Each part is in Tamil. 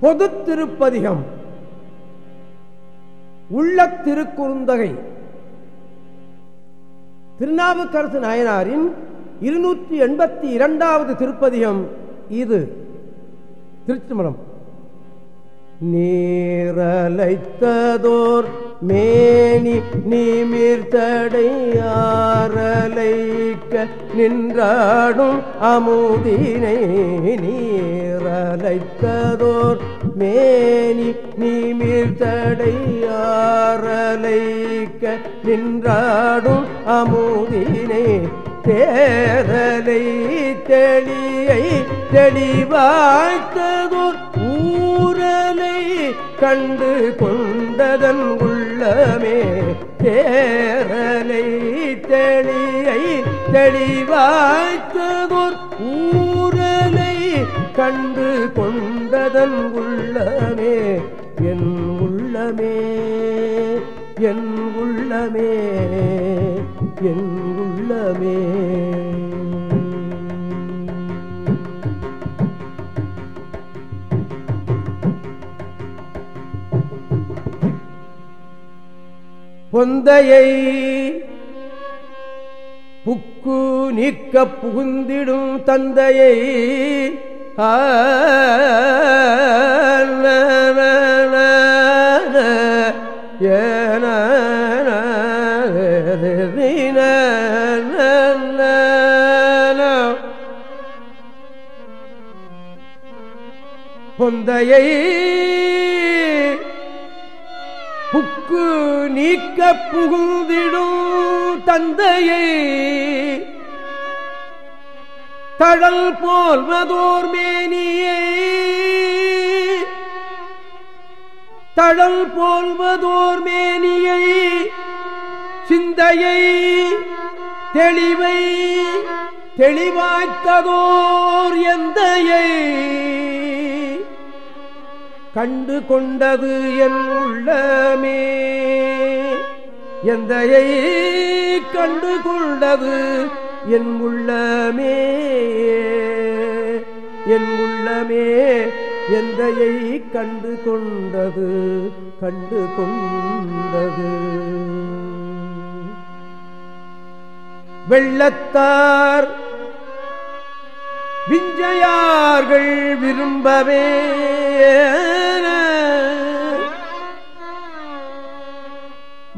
பொது திருப்பதிகம் உள்ள திருக்குறுந்தகை திருநாவுக்கரசு நாயனாரின் இருநூற்றி எண்பத்தி இரண்டாவது திருப்பதிகம் இது. திருச்சிமரம் நீரலைத்ததோர் மேனி நீமிர்த்தடையாரலைக்க நின்றாடும் அமுதினை நீரலைத்ததோர். மேனி நீமிர்த்தடையாரலைக்க நின்றாடும் அமுதினை தேரலை தெளியை தெளிவாய்த்ததோர். ஊரலை கண்டு கொள் கொண்டதன் உள்ளமே. தேரலை தெளியை தெளிவாய்த்ததோர் ஊரலை கண்டு கொண்டதன் உள்ளமே. என் உள்ளமே என் உள்ளமே என் உள்ளமே. பொந்தையை புக்கு நீக்க புகுந்திடும் தந்தையை ஏன பொந்தையை மிக்க புகுந்திடும் தந்தையை. தழல் போல் மதோர் மேனியே. தழல் போல் மதோர் மேனியை. சிந்தையை தெளிவை தெளிவாய்த்ததோர் எந்தையை. கண்டு கொண்டது என் உள்ளமே. எந்தையை கண்டு கொண்டது என் உள்ளமே. என் உள்ளமே எந்தையை கண்டு கொண்டது கண்டு கொண்டது. வெள்ளத்தார் விஞ்சையார்கள் விரும்பவே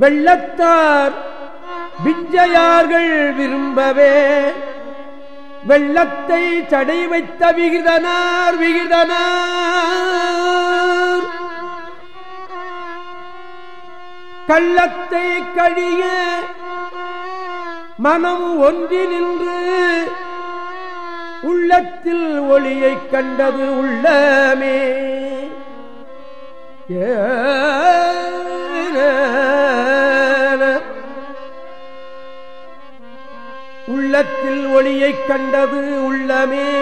வெள்ளத்தார் விஞ்சையார்கள் விரும்பவே. வெள்ளத்தை சடை வைத்த விகிதனார் விகிதனார். கள்ளத்தை கழிய மனம் ஒன்றி நின்று உள்ளத்தில் ஒளியைக் கண்டது உள்ளமே. உள்ளத்தில் ஒளியைக் கண்டது உள்ளமே.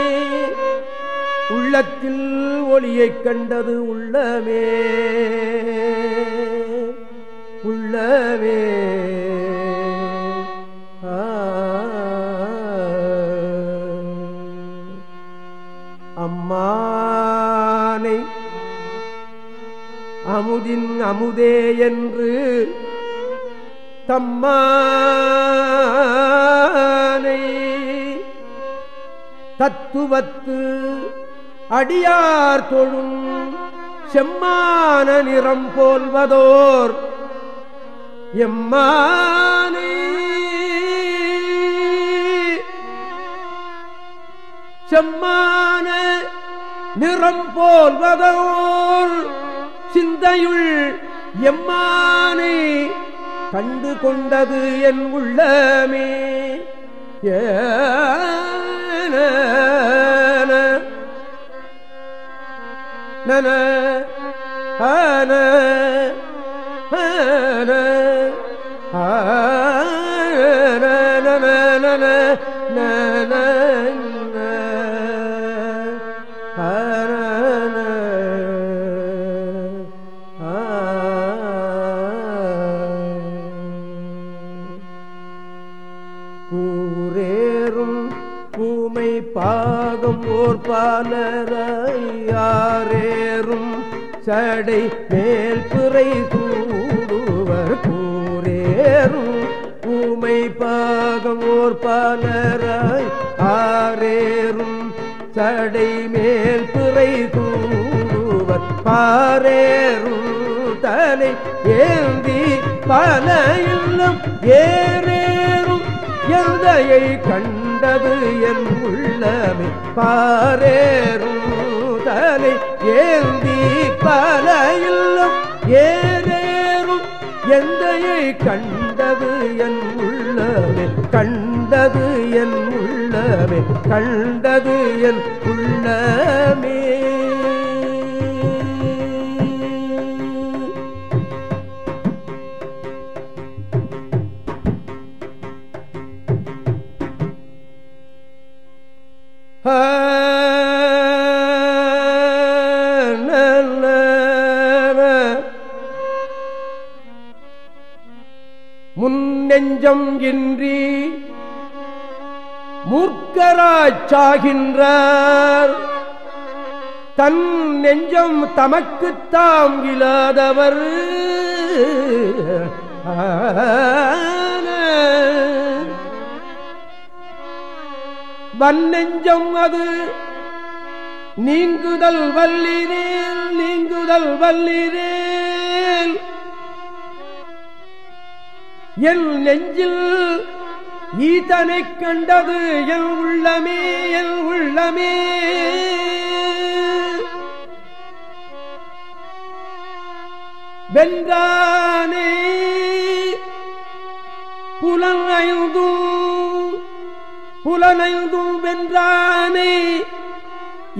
உள்ளத்தில் ஒளியைக் கண்டது உள்ளமே. உள்ளமே. அமுதின் அமுதே என்று தம்மானை தத்துவத்து அடியார் தொழும் செம்மான நிறம் போல்வதோர் எம்மானை செம்மான நிறம் போல்வதோர் சிந்தையுள் எம்மானை கண்டு கொண்டது என் உள்ளமே. ஏன ஆன பூமை பாலரையாரேறும் சடை மேல் பிறை சூடுவர் கூரேறும் ஊமை பாகம் ஓர் பாலராய் ஆரேறும் சடை மேல் பிறை சூடுவர் பாரேறும் தலை ஏந்தி பல இல்லம் ஏறேறும் எந்தையை கண்டது என் உள்ளமே. பாரேறும் தலை ஏந்தி பல இல்லம் ஏறேறும் எந்தையை கண்டது என் உள்ளமே. கண்டது என் உள்ளமே கண்டது என் உள்ளமே. நெஞ்சம் இன்றி மூர்க்கராச்சாகின்றார் தன் நெஞ்சம் தமக்குத்தாம் இல்லாதவர். வன்னெஞ்சம் அது நீங்குதல் வல்லிரேல் நீங்குதல் வல்லிரே என் நெஞ்சில் ஈதனை கண்டது என் உள்ளமே என் உள்ளமே. வென்றானே புலனைந்தும் புலனைந்தும் வென்றானே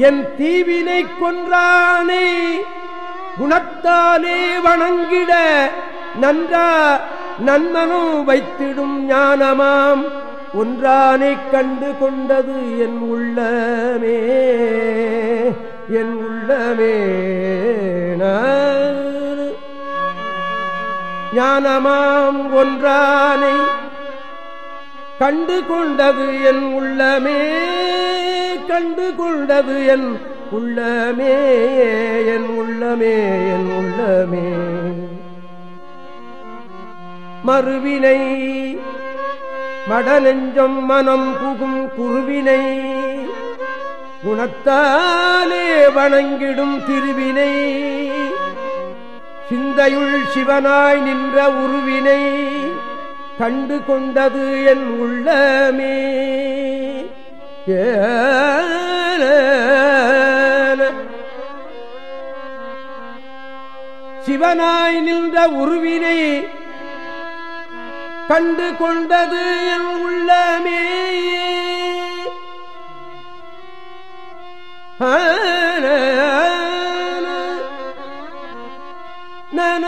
என் தீவினை கொன்றானே குணத்தாலே வணங்கிட நன்றா நன்மனும் வைத்திடும் ஞானமாம். ஒன்றானை கண்டு கொண்டது என் உள்ளமே என் உள்ளமே ஞானமாம் ஒன்றானை கண்டு கொண்டது என் உள்ளமே கண்டு கொண்டது என் உள்ளமே என் உள்ளமே என் உள்ளமே. மறுவினை. மடநெஞ்சம் மனம் புகும் குருவினை. குணத்தாலே வணங்கிடும் திருவினை. சிந்தையுள் சிவனாய் நின்ற உருவினை. கண்டு கொண்டது என் உள்ளமே. ஏ சிவனாய் நின்ற உருவினை கண்டு கொண்டது என் உள்ளமே. நன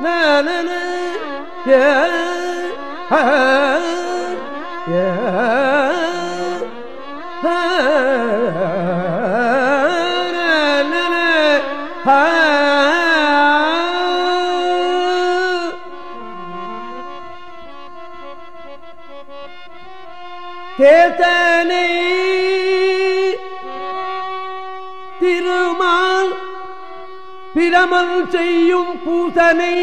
நன தேதனை திருமால் பிரமல் செய்யும் பூசனை.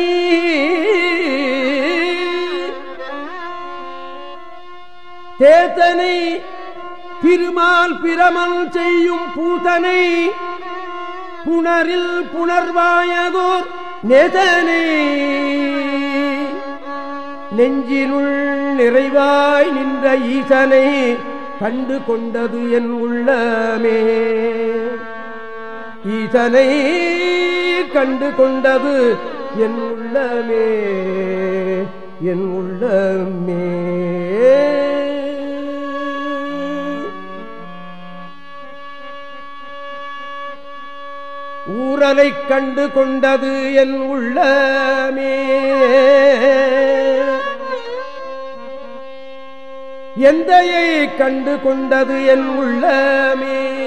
தேத்தனை திருமால் பிரமல் செய்யும் பூதனை புணரில் புணர்வாயதோர் நெதனை நெஞ்சினுள் நிறைவாய் நின்ற ஈசனை கண்டு கொண்டது என் உள்ளமே. ஈசனை கண்டு கொண்டது என் உள்ளமே என் உள்ளமே. ஊரலை கண்டு கொண்டது என் உள்ளமே. எந்தையை கண்டு கொண்டது என் உள்ளமே.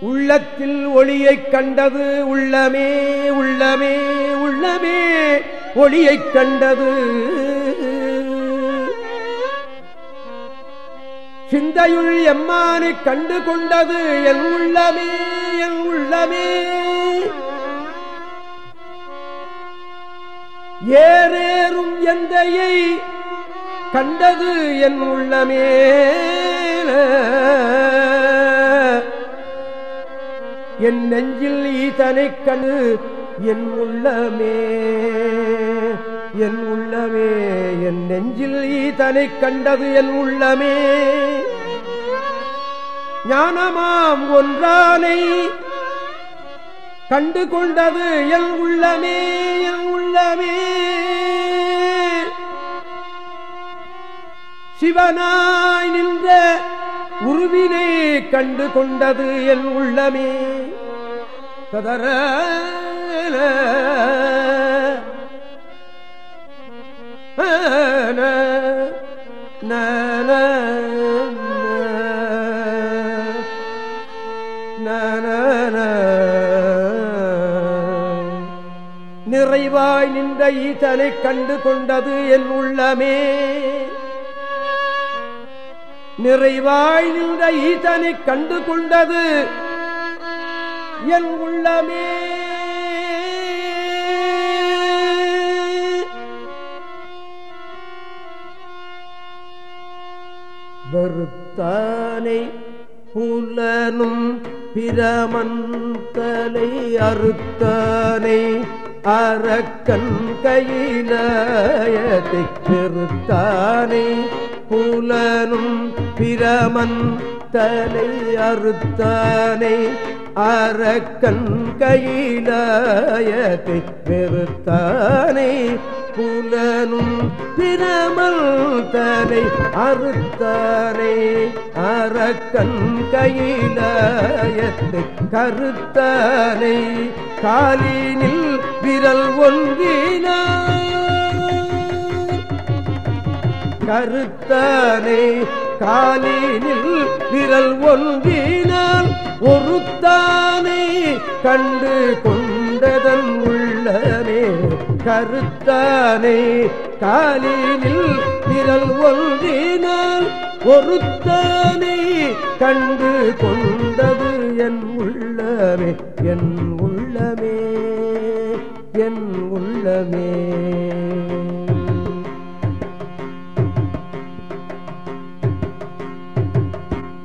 உள்ளத்தில் ஒளியைக் கண்டது உள்ளமே உள்ளமே உள்ளமே. ஒளியைக் கண்டது சிந்தையுள் எம்மானை கண்டு கொண்டது என் உள்ளமே என் உள்ளமே. ஏறேறும் எந்தையை கண்டது என் உள்ளமே. என் நெஞ்சில் ஈதனை கண்டு என் உள்ளமே. என் உள்ளமே. என் நெஞ்சில் ஈதனை கண்டது என் உள்ளமே. ஞானமாம் ஒன்றானை கண்டு கொண்டது என் உள்ளமே என் உள்ளமே. சிவனாய் நின்ற உருவினை கண்டு கொண்டது என் உள்ளமே. கதற நிறைவாய் நின்ற ஈசனை கண்டு கொண்டது என் உள்ளமே. நிறைவாய் நின்ற ஈசனை கண்டு கொண்டது என் உள்ளமே. வெறுத்தானை புலனும் பிரமந்தலை அறுத்தானை அரக்கன் கையிலயத்தை பெருத்தானை புலனும் பிரமன் தலை அறுத்தானே. அரக்கன் கையிலயத்தை பெருத்தானை புலனும் பிரமல் தலை அறுத்தானே. அரக்கன் கையிலயத்தை கருத்தானே காலினில் விரல் ஒன்றினார் கருத்தானே காலினில் விரல் ஒன்றினால் ஒருத்தானே கண்டு கொண்டதன் உள்ளமே. கருத்தானே காலினில் விரல் ஒன்றினால் ஒருத்தானே கண்டு கொண்டது என் உள்ளமே என் உள்ளமே. என் உள்ளமே.